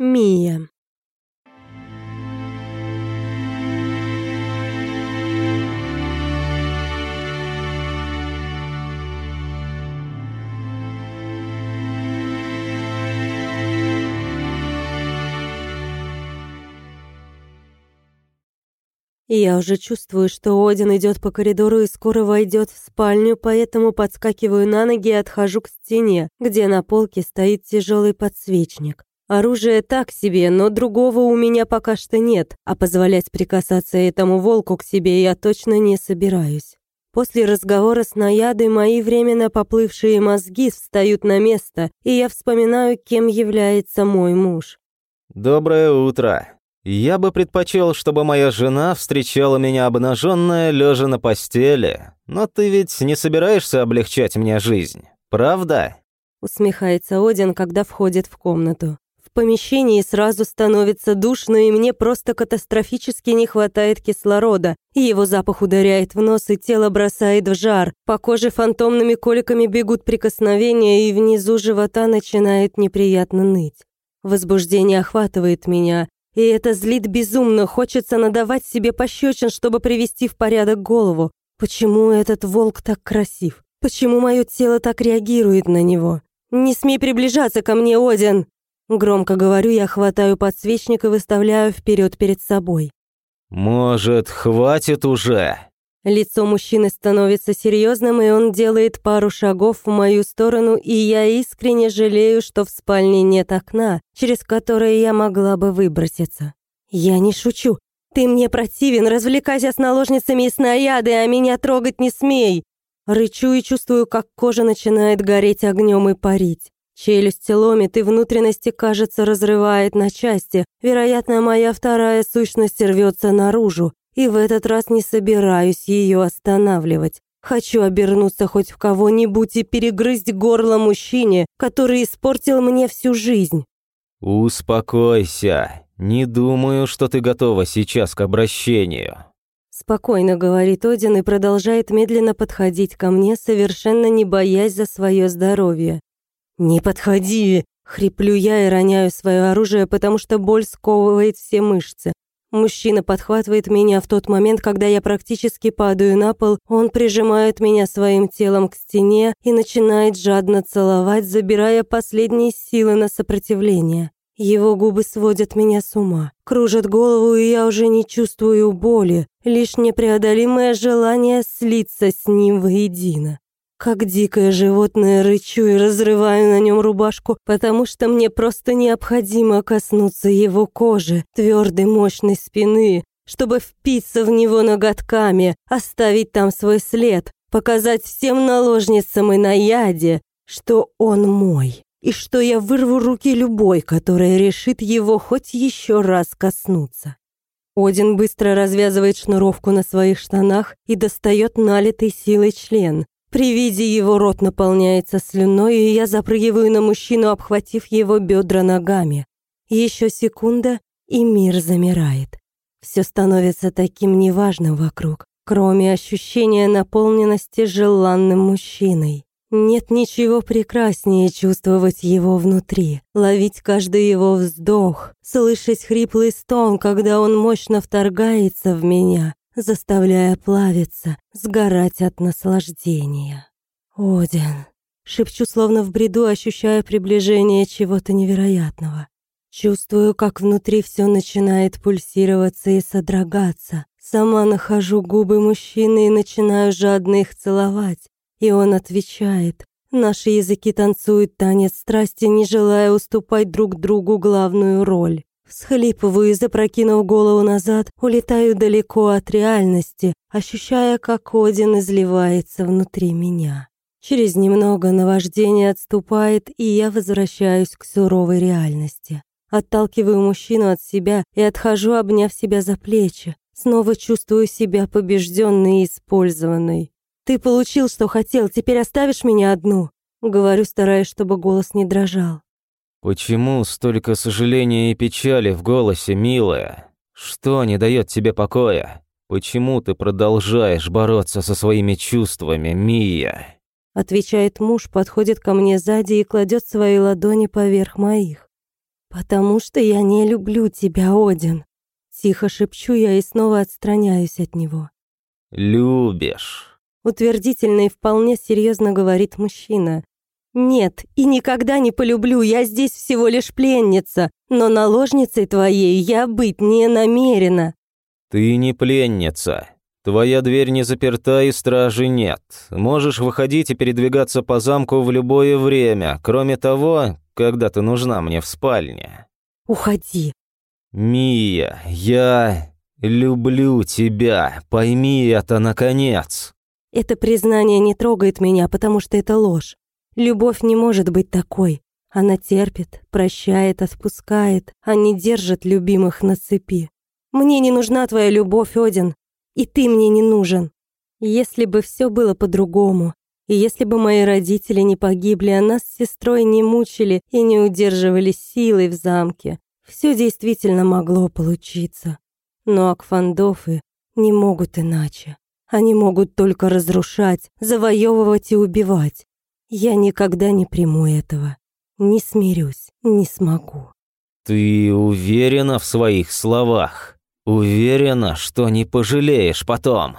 Мия. Я уже чувствую, что Один идет по коридору и скоро войдет в спальню, поэтому подскакиваю на ноги и отхожу к стене, где на полке стоит тяжелый подсвечник. Оружие так себе, но другого у меня пока что нет, а позволять прикасаться этому волку к себе я точно не собираюсь. После разговора с наядой мои временно поплывшие мозги встают на место, и я вспоминаю, кем является мой муж. «Доброе утро. Я бы предпочел, чтобы моя жена встречала меня обнаженная, лежа на постели. Но ты ведь не собираешься облегчать мне жизнь, правда?» Усмехается Один, когда входит в комнату. Помещении сразу становится душно, и мне просто катастрофически не хватает кислорода. Его запах ударяет в нос, и тело бросает в жар. По коже фантомными коликами бегут прикосновения, и внизу живота начинает неприятно ныть. Возбуждение охватывает меня, и это злит безумно, хочется надавать себе пощечин, чтобы привести в порядок голову. Почему этот волк так красив? Почему мое тело так реагирует на него? «Не смей приближаться ко мне, Один!» Громко говорю, я хватаю подсвечник и выставляю вперед перед собой. «Может, хватит уже?» Лицо мужчины становится серьезным, и он делает пару шагов в мою сторону, и я искренне жалею, что в спальне нет окна, через которое я могла бы выброситься. Я не шучу. Ты мне противен, развлекайся с наложницами и снаряды, а меня трогать не смей. Рычу и чувствую, как кожа начинает гореть огнем и парить. Челюсти ломит, и внутренности, кажется, разрывает на части. Вероятно, моя вторая сущность рвется наружу, и в этот раз не собираюсь ее останавливать. Хочу обернуться хоть в кого-нибудь и перегрызть горло мужчине, который испортил мне всю жизнь. «Успокойся. Не думаю, что ты готова сейчас к обращению». Спокойно говорит Один и продолжает медленно подходить ко мне, совершенно не боясь за свое здоровье. «Не подходи!» — хриплю я и роняю свое оружие, потому что боль сковывает все мышцы. Мужчина подхватывает меня в тот момент, когда я практически падаю на пол, он прижимает меня своим телом к стене и начинает жадно целовать, забирая последние силы на сопротивление. Его губы сводят меня с ума, кружат голову, и я уже не чувствую боли, лишь непреодолимое желание слиться с ним воедино. Как дикое животное рычу и разрываю на нем рубашку, потому что мне просто необходимо коснуться его кожи, твердой мощной спины, чтобы впиться в него ноготками, оставить там свой след, показать всем наложницам и наяде, что он мой, и что я вырву руки любой, которая решит его хоть еще раз коснуться. Один быстро развязывает шнуровку на своих штанах и достает налитый силой член, при виде его рот наполняется слюной, и я запрыгиваю на мужчину, обхватив его бедра ногами. Еще секунда, и мир замирает. Все становится таким неважным вокруг, кроме ощущения наполненности желанным мужчиной. Нет ничего прекраснее чувствовать его внутри, ловить каждый его вздох, слышать хриплый стон, когда он мощно вторгается в меня, заставляя плавиться, сгорать от наслаждения. «Один!» — шепчу, словно в бреду, ощущая приближение чего-то невероятного. Чувствую, как внутри все начинает пульсироваться и содрогаться. Сама нахожу губы мужчины и начинаю жадно их целовать. И он отвечает. Наши языки танцуют танец страсти, не желая уступать друг другу главную роль. Всхлипываю и, запрокинув голову назад, улетаю далеко от реальности, ощущая, как Один изливается внутри меня. Через немного наваждение отступает, и я возвращаюсь к суровой реальности. Отталкиваю мужчину от себя и отхожу, обняв себя за плечи. Снова чувствую себя побежденной и использованной. «Ты получил, что хотел, теперь оставишь меня одну?» Говорю, стараясь, чтобы голос не дрожал. «Почему столько сожаления и печали в голосе, милая? Что не дает тебе покоя? Почему ты продолжаешь бороться со своими чувствами, Мия?» Отвечает муж, подходит ко мне сзади и кладет свои ладони поверх моих. «Потому что я не люблю тебя, Один». Тихо шепчу я и снова отстраняюсь от него. «Любишь». Утвердительно и вполне серьезно говорит мужчина. «Нет, и никогда не полюблю, я здесь всего лишь пленница, но наложницей твоей я быть не намерена». «Ты не пленница. Твоя дверь не заперта и стражи нет. Можешь выходить и передвигаться по замку в любое время, кроме того, когда ты нужна мне в спальне». «Уходи». «Мия, я люблю тебя. Пойми это, наконец». Это признание не трогает меня, потому что это ложь. Любовь не может быть такой. Она терпит, прощает, отпускает, а не держит любимых на цепи. Мне не нужна твоя любовь, Один, и ты мне не нужен. Если бы все было по-другому, и если бы мои родители не погибли, а нас с сестрой не мучили и не удерживали силой в замке, все действительно могло получиться. Но Акфандофы не могут иначе. Они могут только разрушать, завоевывать и убивать. Я никогда не приму этого. Не смирюсь, не смогу. Ты уверена в своих словах? Уверена, что не пожалеешь потом?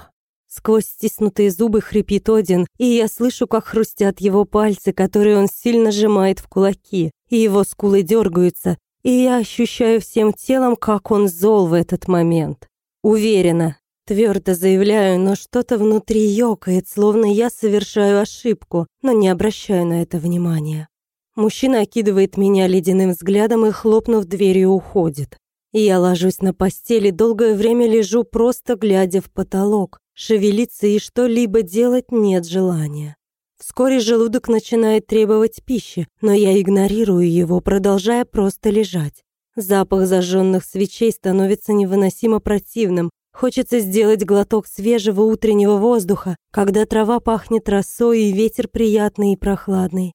Сквозь стиснутые зубы хрипит Один, и я слышу, как хрустят его пальцы, которые он сильно сжимает в кулаки, и его скулы дергаются, и я ощущаю всем телом, как он зол в этот момент. Уверена, Твердо заявляю, но что-то внутри ёкает, словно я совершаю ошибку, но не обращаю на это внимания. Мужчина окидывает меня ледяным взглядом и, хлопнув дверью, уходит. Я ложусь на постели, долгое время лежу, просто глядя в потолок. Шевелиться и что-либо делать нет желания. Вскоре желудок начинает требовать пищи, но я игнорирую его, продолжая просто лежать. Запах зажженных свечей становится невыносимо противным, Хочется сделать глоток свежего утреннего воздуха, когда трава пахнет росой и ветер приятный и прохладный.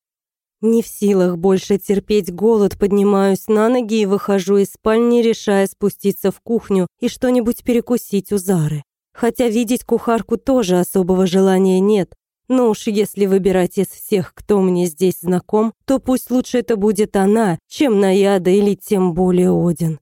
Не в силах больше терпеть голод, поднимаюсь на ноги и выхожу из спальни, решая спуститься в кухню и что-нибудь перекусить у Зары. Хотя видеть кухарку тоже особого желания нет. Но уж если выбирать из всех, кто мне здесь знаком, то пусть лучше это будет она, чем Наяда или тем более Один.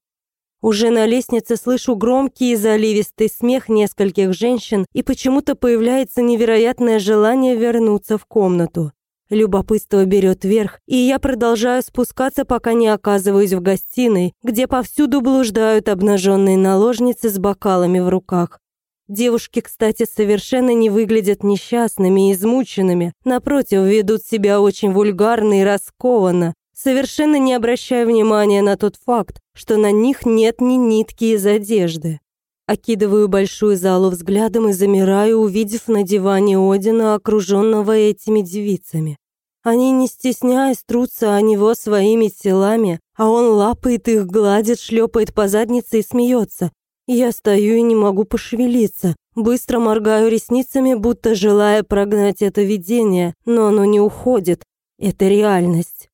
Уже на лестнице слышу громкий и заливистый смех нескольких женщин, и почему-то появляется невероятное желание вернуться в комнату. Любопытство берет верх, и я продолжаю спускаться, пока не оказываюсь в гостиной, где повсюду блуждают обнаженные наложницы с бокалами в руках. Девушки, кстати, совершенно не выглядят несчастными и измученными, напротив, ведут себя очень вульгарно и раскованно, совершенно не обращая внимания на тот факт, что на них нет ни нитки из одежды. Окидываю большую залу взглядом и замираю, увидев на диване Одина, окруженного этими девицами. Они, не стесняясь, трутся о него своими телами, а он лапает их, гладит, шлепает по заднице и смеется. Я стою и не могу пошевелиться. Быстро моргаю ресницами, будто желая прогнать это видение, но оно не уходит. Это реальность.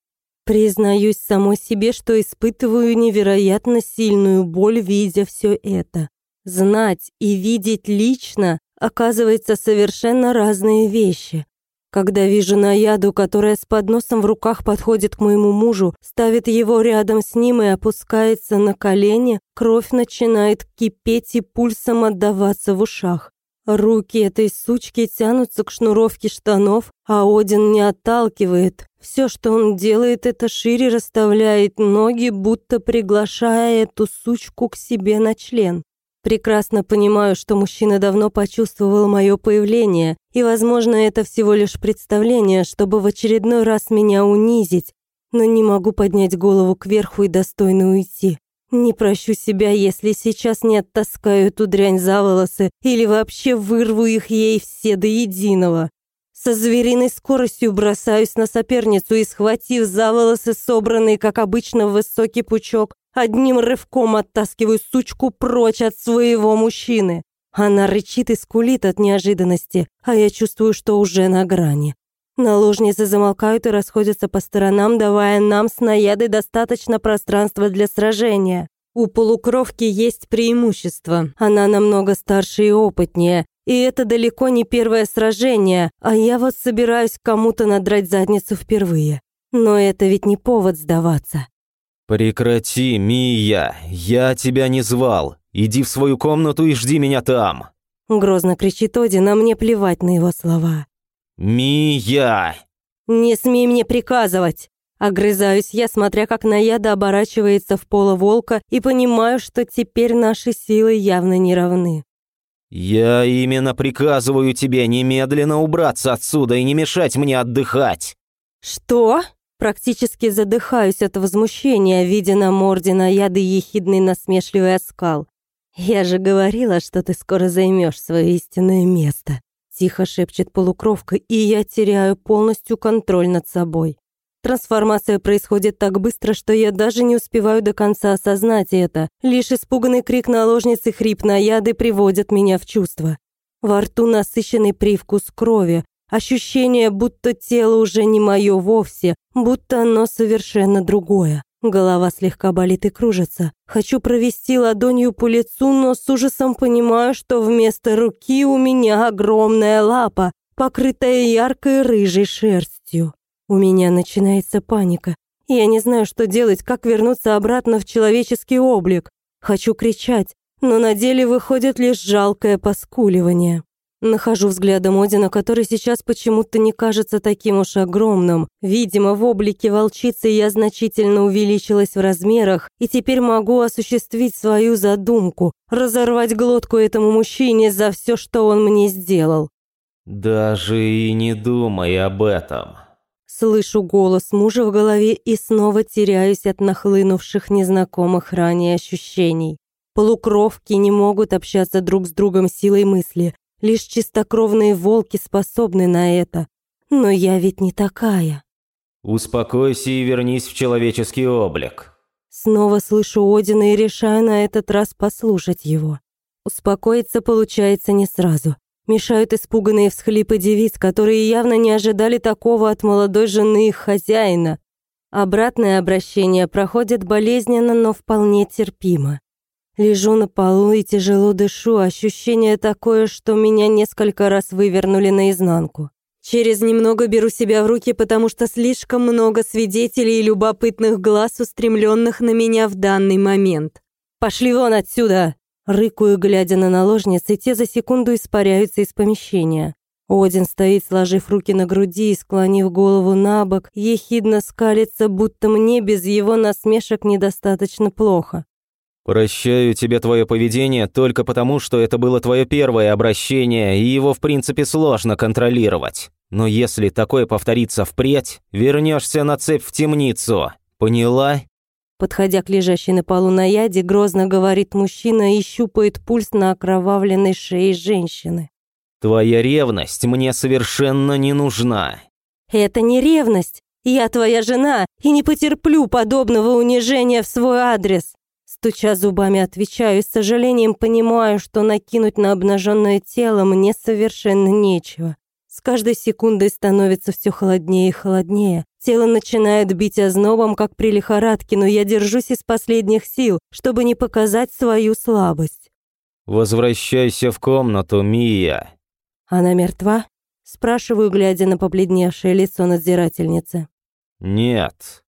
Признаюсь самой себе, что испытываю невероятно сильную боль, видя все это. Знать и видеть лично оказывается совершенно разные вещи. Когда вижу Наяду, которая с подносом в руках подходит к моему мужу, ставит его рядом с ним и опускается на колени, кровь начинает кипеть и пульсом отдаваться в ушах. Руки этой сучки тянутся к шнуровке штанов, а Один не отталкивает. Все, что он делает, это шире расставляет ноги, будто приглашая эту сучку к себе на член. Прекрасно понимаю, что мужчина давно почувствовал мое появление, и, возможно, это всего лишь представление, чтобы в очередной раз меня унизить, но не могу поднять голову кверху и достойно уйти. Не прощу себя, если сейчас не оттаскаю эту дрянь за волосы или вообще вырву их ей все до единого. Со звериной скоростью бросаюсь на соперницу и, схватив за волосы, собранный, как обычно, в высокий пучок, одним рывком оттаскиваю сучку прочь от своего мужчины. Она рычит и скулит от неожиданности, а я чувствую, что уже на грани. Наложницы замолкают и расходятся по сторонам, давая нам с наядой достаточно пространства для сражения. У полукровки есть преимущество. Она намного старше и опытнее. И это далеко не первое сражение, а я вот собираюсь кому-то надрать задницу впервые. Но это ведь не повод сдаваться. «Прекрати, Мия, я тебя не звал. Иди в свою комнату и жди меня там». Грозно кричит Один, а мне плевать на его слова. «Мия!» «Не смей мне приказывать!» Огрызаюсь я, смотря как Наяда оборачивается в поло волка и понимаю, что теперь наши силы явно не равны. «Я именно приказываю тебе немедленно убраться отсюда и не мешать мне отдыхать!» «Что?» Практически задыхаюсь от возмущения, видя на морде Наяды ехидный насмешливый оскал. «Я же говорила, что ты скоро займешь свое истинное место», тихо шепчет полукровка, и я теряю полностью контроль над собой. Трансформация происходит так быстро, что я даже не успеваю до конца осознать это. Лишь испуганный крик наложницы хрип на яды приводят меня в чувство. Во рту насыщенный привкус крови, ощущение, будто тело уже не мое вовсе, будто оно совершенно другое. Голова слегка болит и кружится. Хочу провести ладонью по лицу, но с ужасом понимаю, что вместо руки у меня огромная лапа, покрытая яркой рыжей шерстью. У меня начинается паника. Я не знаю, что делать, как вернуться обратно в человеческий облик. Хочу кричать, но на деле выходит лишь жалкое поскуливание. Нахожу взглядом Одина, который сейчас почему-то не кажется таким уж огромным. Видимо, в облике волчицы я значительно увеличилась в размерах и теперь могу осуществить свою задумку, разорвать глотку этому мужчине за все, что он мне сделал. «Даже и не думай об этом», Слышу голос мужа в голове и снова теряюсь от нахлынувших незнакомых ранее ощущений. Полукровки не могут общаться друг с другом силой мысли. Лишь чистокровные волки способны на это. Но я ведь не такая. «Успокойся и вернись в человеческий облик». Снова слышу Одина и решаю на этот раз послушать его. Успокоиться получается не сразу. Мешают испуганные всхлипы девиц, которые явно не ожидали такого от молодой жены их хозяина. Обратное обращение проходит болезненно, но вполне терпимо. Лежу на полу и тяжело дышу, ощущение такое, что меня несколько раз вывернули наизнанку. Через немного беру себя в руки, потому что слишком много свидетелей и любопытных глаз, устремленных на меня в данный момент. «Пошли вон отсюда!» Рыкую, глядя на наложниц, и те за секунду испаряются из помещения. Один стоит, сложив руки на груди и склонив голову на бок, ехидно скалится, будто мне без его насмешек недостаточно плохо. «Прощаю тебе твое поведение только потому, что это было твое первое обращение, и его, в принципе, сложно контролировать. Но если такое повторится впредь, вернешься на цепь в темницу. Поняла?» Подходя к лежащей на полу наяде, грозно говорит мужчина и щупает пульс на окровавленной шее женщины. «Твоя ревность мне совершенно не нужна». «Это не ревность. Я твоя жена и не потерплю подобного унижения в свой адрес». Стуча зубами, отвечаю и с сожалением понимаю, что накинуть на обнаженное тело мне совершенно нечего. С каждой секундой становится все холоднее и холоднее. Тело начинает бить ознобом, как при лихорадке, но я держусь из последних сил, чтобы не показать свою слабость. «Возвращайся в комнату, Мия». «Она мертва?» Спрашиваю, глядя на побледневшее лицо надзирательницы. «Нет».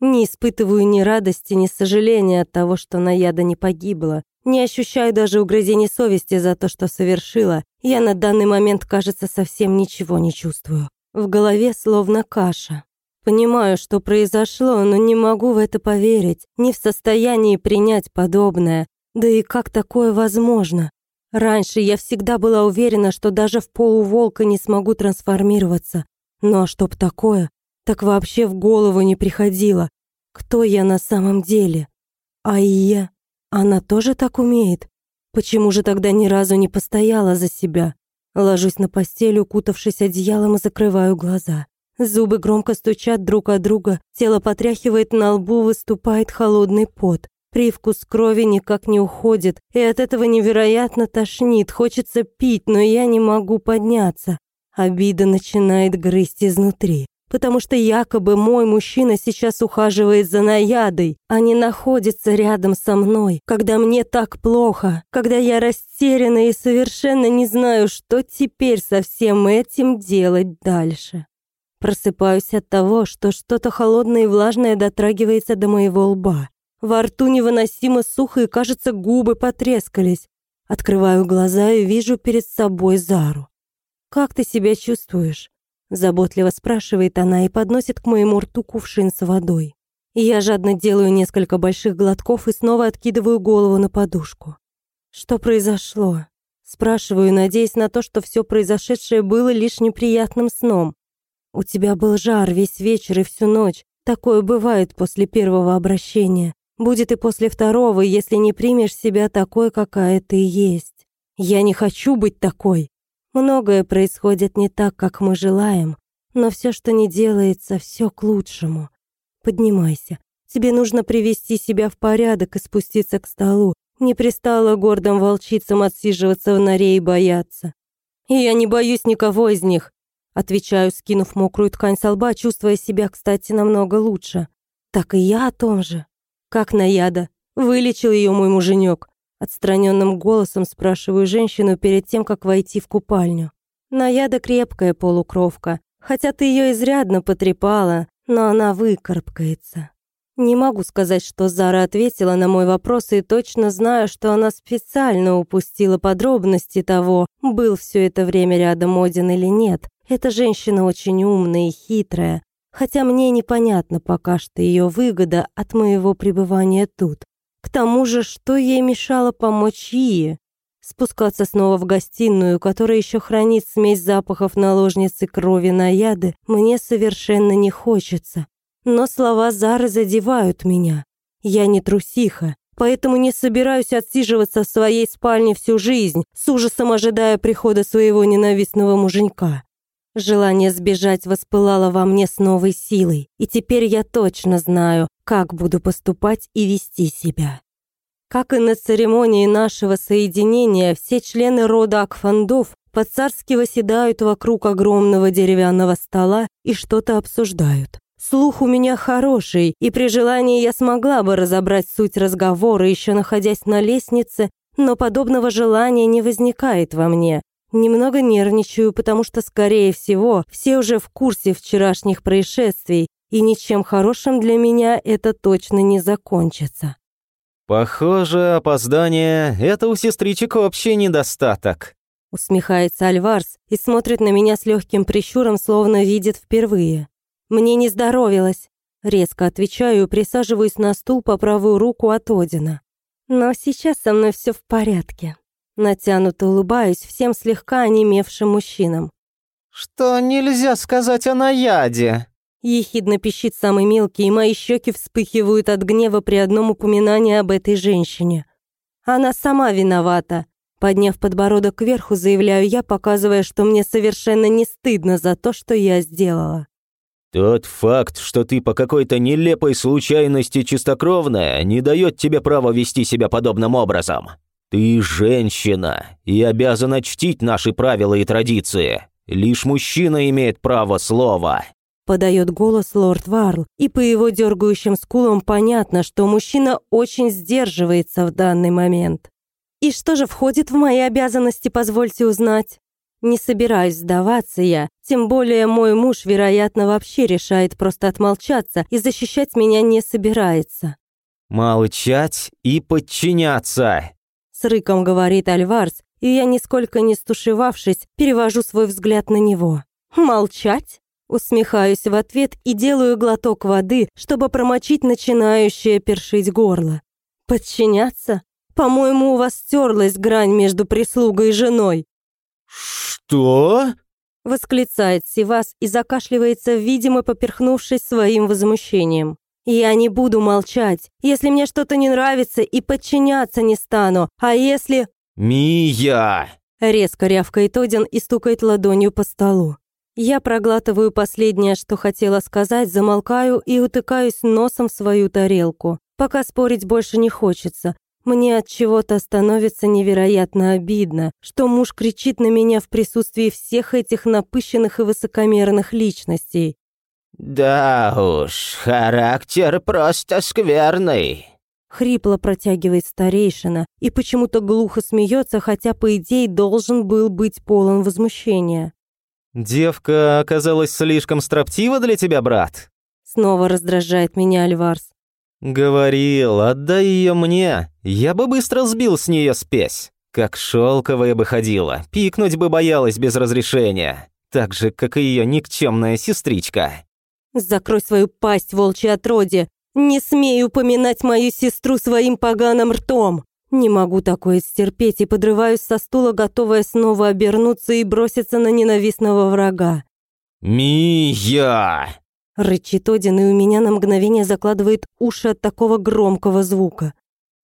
Не испытываю ни радости, ни сожаления от того, что Наяда не погибла. Не ощущаю даже угрызений совести за то, что совершила. Я на данный момент, кажется, совсем ничего не чувствую. В голове словно каша. Понимаю, что произошло, но не могу в это поверить. Не в состоянии принять подобное. Да и как такое возможно? Раньше я всегда была уверена, что даже в полуволка не смогу трансформироваться. Но чтоб такое, так вообще в голову не приходило. Кто я на самом деле? А я? Она тоже так умеет? Почему же тогда ни разу не постояла за себя? Ложусь на постель, укутавшись одеялом и закрываю глаза. Зубы громко стучат друг от друга, тело потряхивает, на лбу выступает холодный пот. Привкус крови никак не уходит, и от этого невероятно тошнит, хочется пить, но я не могу подняться. Обида начинает грызть изнутри потому что якобы мой мужчина сейчас ухаживает за наядой, а не находится рядом со мной, когда мне так плохо, когда я растеряна и совершенно не знаю, что теперь со всем этим делать дальше. Просыпаюсь от того, что что-то холодное и влажное дотрагивается до моего лба. Во рту невыносимо сухо и, кажется, губы потрескались. Открываю глаза и вижу перед собой Зару. «Как ты себя чувствуешь?» Заботливо спрашивает она и подносит к моему рту кувшин с водой. Я жадно делаю несколько больших глотков и снова откидываю голову на подушку. Что произошло? Спрашиваю, надеясь на то, что все произошедшее было лишь неприятным сном. У тебя был жар весь вечер и всю ночь. Такое бывает после первого обращения. Будет и после второго, если не примешь себя такой, какая ты есть. Я не хочу быть такой. Многое происходит не так, как мы желаем, но все, что не делается, все к лучшему. Поднимайся. Тебе нужно привести себя в порядок и спуститься к столу. Не пристало гордым волчицам отсиживаться в норе и бояться. И я не боюсь никого из них. Отвечаю, скинув мокрую ткань со лба, чувствуя себя, кстати, намного лучше. Так и я о том же. Как наяда. Вылечил ее мой муженек. Отстраненным голосом спрашиваю женщину перед тем, как войти в купальню. Наяда крепкая полукровка. Хотя ты ее изрядно потрепала, но она выкарабкается. Не могу сказать, что Зара ответила на мой вопрос и точно знаю, что она специально упустила подробности того, был все это время рядом Один или нет. Эта женщина очень умная и хитрая, хотя мне непонятно пока что ее выгода от моего пребывания тут. К тому же, что ей мешало помочь Ие? Спускаться снова в гостиную, которая еще хранит смесь запахов наложницы крови на яды, мне совершенно не хочется. Но слова Зары задевают меня. Я не трусиха, поэтому не собираюсь отсиживаться в своей спальне всю жизнь, с ужасом ожидая прихода своего ненавистного муженька. Желание сбежать воспылало во мне с новой силой, и теперь я точно знаю, как буду поступать и вести себя. Как и на церемонии нашего соединения, все члены рода Акфандов по-царски восседают вокруг огромного деревянного стола и что-то обсуждают. Слух у меня хороший, и при желании я смогла бы разобрать суть разговора, еще находясь на лестнице, но подобного желания не возникает во мне. Немного нервничаю, потому что, скорее всего, все уже в курсе вчерашних происшествий, и ничем хорошим для меня это точно не закончится. «Похоже, опоздание — это у сестричек общий недостаток», усмехается Альварс и смотрит на меня с легким прищуром, словно видит впервые. Мне не здоровилось. Резко отвечаю и присаживаюсь на стул по правую руку от Одина. Но сейчас со мной все в порядке. Натянуто улыбаюсь всем слегка онемевшим мужчинам. «Что нельзя сказать о наяде?» Ехидно пищит самый мелкий, и мои щеки вспыхивают от гнева при одном упоминании об этой женщине. Она сама виновата. Подняв подбородок кверху, заявляю я, показывая, что мне совершенно не стыдно за то, что я сделала. Тот факт, что ты по какой-то нелепой случайности чистокровная, не дает тебе права вести себя подобным образом. Ты женщина и обязана чтить наши правила и традиции. Лишь мужчина имеет право слова. Подает голос лорд Варл, и по его дергающим скулам понятно, что мужчина очень сдерживается в данный момент. И что же входит в мои обязанности, позвольте узнать? Не собираюсь сдаваться я, тем более мой муж, вероятно, вообще решает просто отмолчаться и защищать меня не собирается. «Молчать и подчиняться!» С рыком говорит Альварс, и я, нисколько не стушевавшись, перевожу свой взгляд на него. «Молчать?» Усмехаюсь в ответ и делаю глоток воды, чтобы промочить начинающее першить горло. «Подчиняться? По-моему, у вас стерлась грань между прислугой и женой. «Что?» — восклицает Сивас и закашливается, видимо, поперхнувшись своим возмущением. «Я не буду молчать. Если мне что-то не нравится, и подчиняться не стану. А если...» «Мия!» — резко рявкает Один и стукает ладонью по столу. Я проглатываю последнее, что хотела сказать, замолкаю и утыкаюсь носом в свою тарелку. Пока спорить больше не хочется. Мне от чего-то становится невероятно обидно, что муж кричит на меня в присутствии всех этих напыщенных и высокомерных личностей. «Да уж, характер просто скверный», Хрипло протягивает старейшина и почему-то глухо смеется, хотя, по идее, должен был быть полон возмущения. Девка оказалась слишком строптива для тебя, брат? Снова раздражает меня Альварс. Говорил, отдай ее мне. Я бы быстро сбил с нее спесь. Как шелковая бы ходила, пикнуть бы боялась без разрешения. Так же, как и ее никчемная сестричка. Закрой свою пасть, волчье отродье. Не смей упоминать мою сестру своим поганым ртом. Не могу такое стерпеть и подрываюсь со стула, готовая снова обернуться и броситься на ненавистного врага. «Мия!» Рычит Один, и у меня на мгновение закладывает уши от такого громкого звука.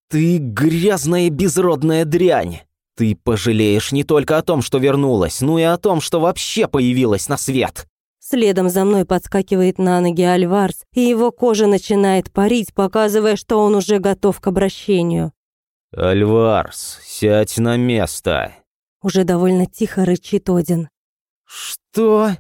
«Ты грязная безродная дрянь! Ты пожалеешь не только о том, что вернулась, но и о том, что вообще появилась на свет!» Следом за мной подскакивает на ноги Альварс, и его кожа начинает парить, показывая, что он уже готов к обращению. «Альварс, сядь на место!» Уже довольно тихо рычит Один. «Что?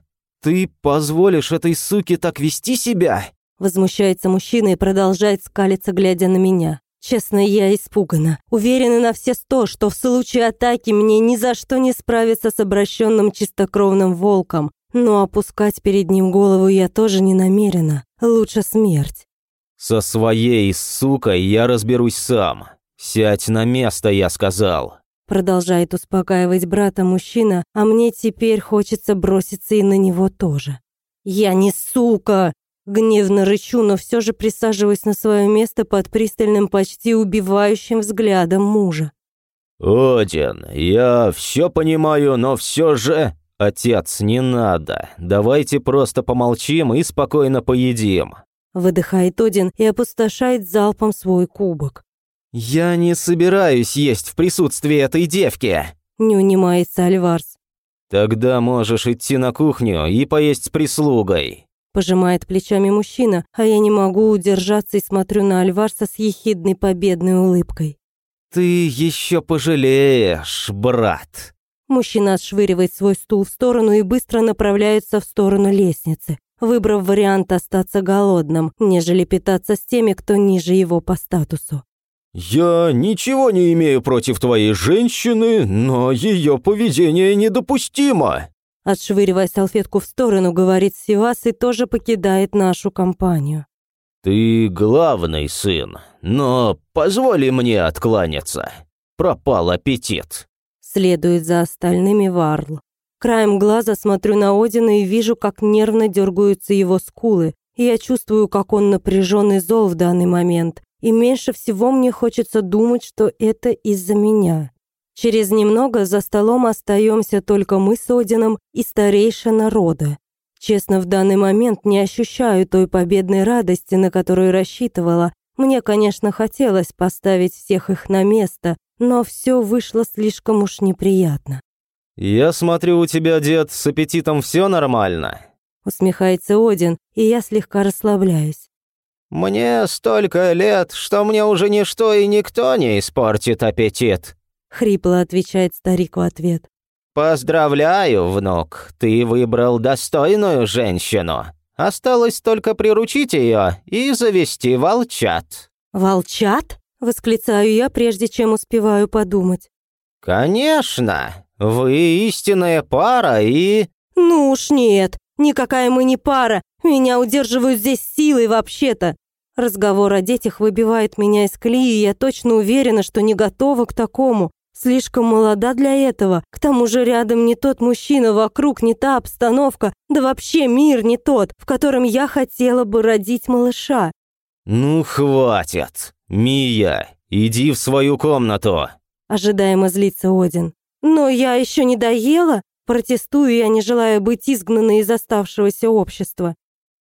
Ты позволишь этой суке так вести себя?» Возмущается мужчина и продолжает скалиться, глядя на меня. Честно, я испугана. Уверена на все сто, что в случае атаки мне ни за что не справиться с обращенным чистокровным волком. Но опускать перед ним голову я тоже не намерена. Лучше смерть. «Со своей сукой я разберусь сам. Сядь на место, я сказал». Продолжает успокаивать брата мужчина, а мне теперь хочется броситься и на него тоже. «Я не сука!» Гневно рычу, но все же присаживаюсь на свое место под пристальным, почти убивающим взглядом мужа. «Один, я все понимаю, но все же...» «Отец, не надо. Давайте просто помолчим и спокойно поедим». Выдыхает Один и опустошает залпом свой кубок. «Я не собираюсь есть в присутствии этой девки!» Не унимается Альварс. «Тогда можешь идти на кухню и поесть с прислугой». Пожимает плечами мужчина, а я не могу удержаться и смотрю на Альварса с ехидной победной улыбкой. «Ты еще пожалеешь, брат!» Мужчина отшвыривает свой стул в сторону и быстро направляется в сторону лестницы, выбрав вариант остаться голодным, нежели питаться с теми, кто ниже его по статусу. «Я ничего не имею против твоей женщины, но ее поведение недопустимо!» Отшвыривая салфетку в сторону, говорит Сивас и тоже покидает нашу компанию. «Ты главный сын, но позволь мне откланяться. Пропал аппетит». Следует за остальными Варл. Краем глаза смотрю на Одина и вижу, как нервно дергаются его скулы. И я чувствую, как он напряжен и зол в данный момент. И меньше всего мне хочется думать, что это из-за меня. Через немного за столом остаемся только мы с Одином и старейшина рода. Честно, в данный момент не ощущаю той победной радости, на которую рассчитывала. Мне, конечно, хотелось поставить всех их на место, но все вышло слишком уж неприятно. «Я смотрю, у тебя, дед, с аппетитом все нормально?» Усмехается Один, и я слегка расслабляюсь. «Мне столько лет, что мне уже ничто и никто не испортит аппетит», Хрипло отвечает старик в ответ. «Поздравляю, внук, ты выбрал достойную женщину. Осталось только приручить ее и завести волчат». «Волчат?» — восклицаю я, прежде чем успеваю подумать. «Конечно, вы истинная пара и...» «Ну уж нет, никакая мы не пара, меня удерживают здесь силой вообще-то». Разговор о детях выбивает меня из колеи, и я точно уверена, что не готова к такому. Слишком молода для этого. К тому же рядом не тот мужчина, вокруг не та обстановка, да вообще мир не тот, в котором я хотела бы родить малыша. «Ну, хватит. Мия, иди в свою комнату». Ожидаемо злится Один. «Но я еще не доела?» Протестую я, не желая быть изгнанной из оставшегося общества.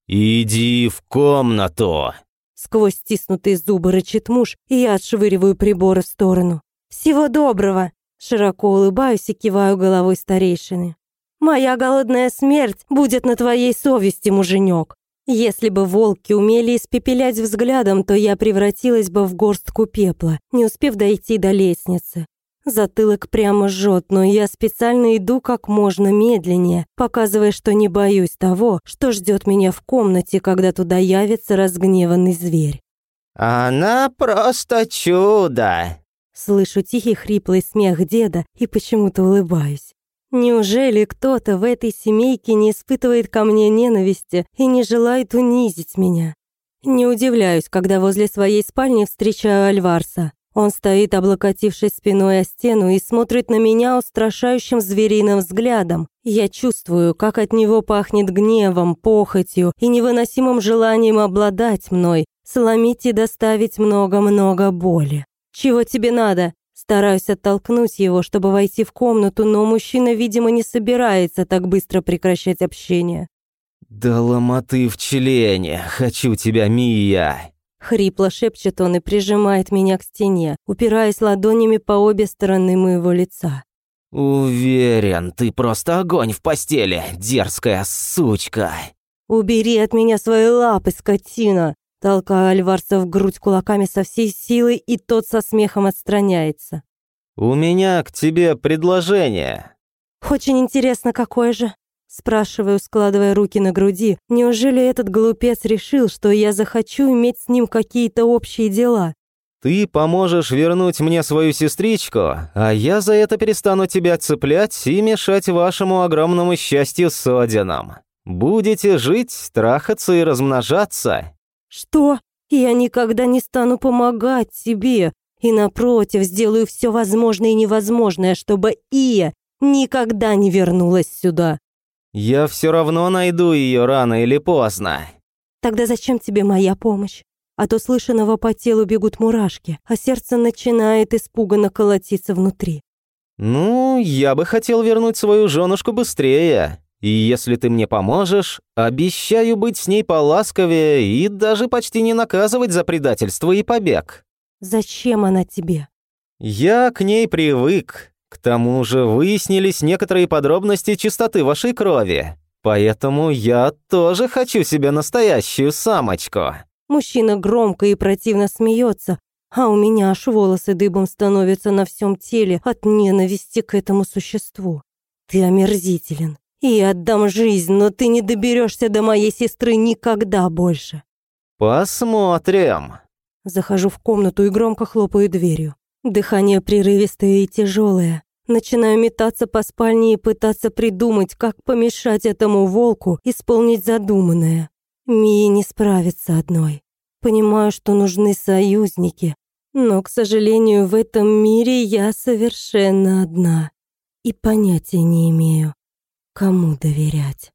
«Иди в комнату!» Сквозь стиснутые зубы рычит муж, и я отшвыриваю приборы в сторону. «Всего доброго!» Широко улыбаюсь и киваю головой старейшины. «Моя голодная смерть будет на твоей совести, муженек. Если бы волки умели испепелять взглядом, то я превратилась бы в горстку пепла, не успев дойти до лестницы. Затылок прямо жжет, но я специально иду как можно медленнее, показывая, что не боюсь того, что ждет меня в комнате, когда туда явится разгневанный зверь. «Она просто чудо!» Слышу тихий хриплый смех деда и почему-то улыбаюсь. Неужели кто-то в этой семейке не испытывает ко мне ненависти и не желает унизить меня? Не удивляюсь, когда возле своей спальни встречаю Альварса. Он стоит, облокотившись спиной о стену, и смотрит на меня устрашающим звериным взглядом. Я чувствую, как от него пахнет гневом, похотью и невыносимым желанием обладать мной, сломить и доставить много-много боли. «Чего тебе надо?» Стараюсь оттолкнуть его, чтобы войти в комнату, но мужчина, видимо, не собирается так быстро прекращать общение. «Да ломоты в члене, хочу тебя, Мия!» Хрипло шепчет он и прижимает меня к стене, упираясь ладонями по обе стороны моего лица. «Уверен, ты просто огонь в постели, дерзкая сучка!» «Убери от меня свои лапы, скотина!» Толкаю Альварса в грудь кулаками со всей силой, и тот со смехом отстраняется. «У меня к тебе предложение». «Очень интересно, какое же?» Спрашиваю, складывая руки на груди. Неужели этот глупец решил, что я захочу иметь с ним какие-то общие дела? «Ты поможешь вернуть мне свою сестричку, а я за это перестану тебя цеплять и мешать вашему огромному счастью с Одином. Будете жить, трахаться и размножаться, «Что? Я никогда не стану помогать тебе, и напротив, сделаю все возможное и невозможное, чтобы Ия никогда не вернулась сюда». «Я все равно найду ее рано или поздно». «Тогда зачем тебе моя помощь? От услышанного по телу бегут мурашки, а сердце начинает испуганно колотиться внутри». «Ну, я бы хотел вернуть свою женушку быстрее. И если ты мне поможешь, обещаю быть с ней поласковее и даже почти не наказывать за предательство и побег». «Зачем она тебе?» «Я к ней привык. К тому же выяснились некоторые подробности чистоты вашей крови. Поэтому я тоже хочу себе настоящую самочку». Мужчина громко и противно смеется, а у меня аж волосы дыбом становятся на всем теле от ненависти к этому существу. Ты омерзителен. И отдам жизнь, но ты не доберешься до моей сестры никогда больше. Посмотрим. Захожу в комнату и громко хлопаю дверью. Дыхание прерывистое и тяжелое. Начинаю метаться по спальне и пытаться придумать, как помешать этому волку исполнить задуманное. Мия не справится одной. Понимаю, что нужны союзники, но, к сожалению, в этом мире я совершенно одна и понятия не имею, кому доверять.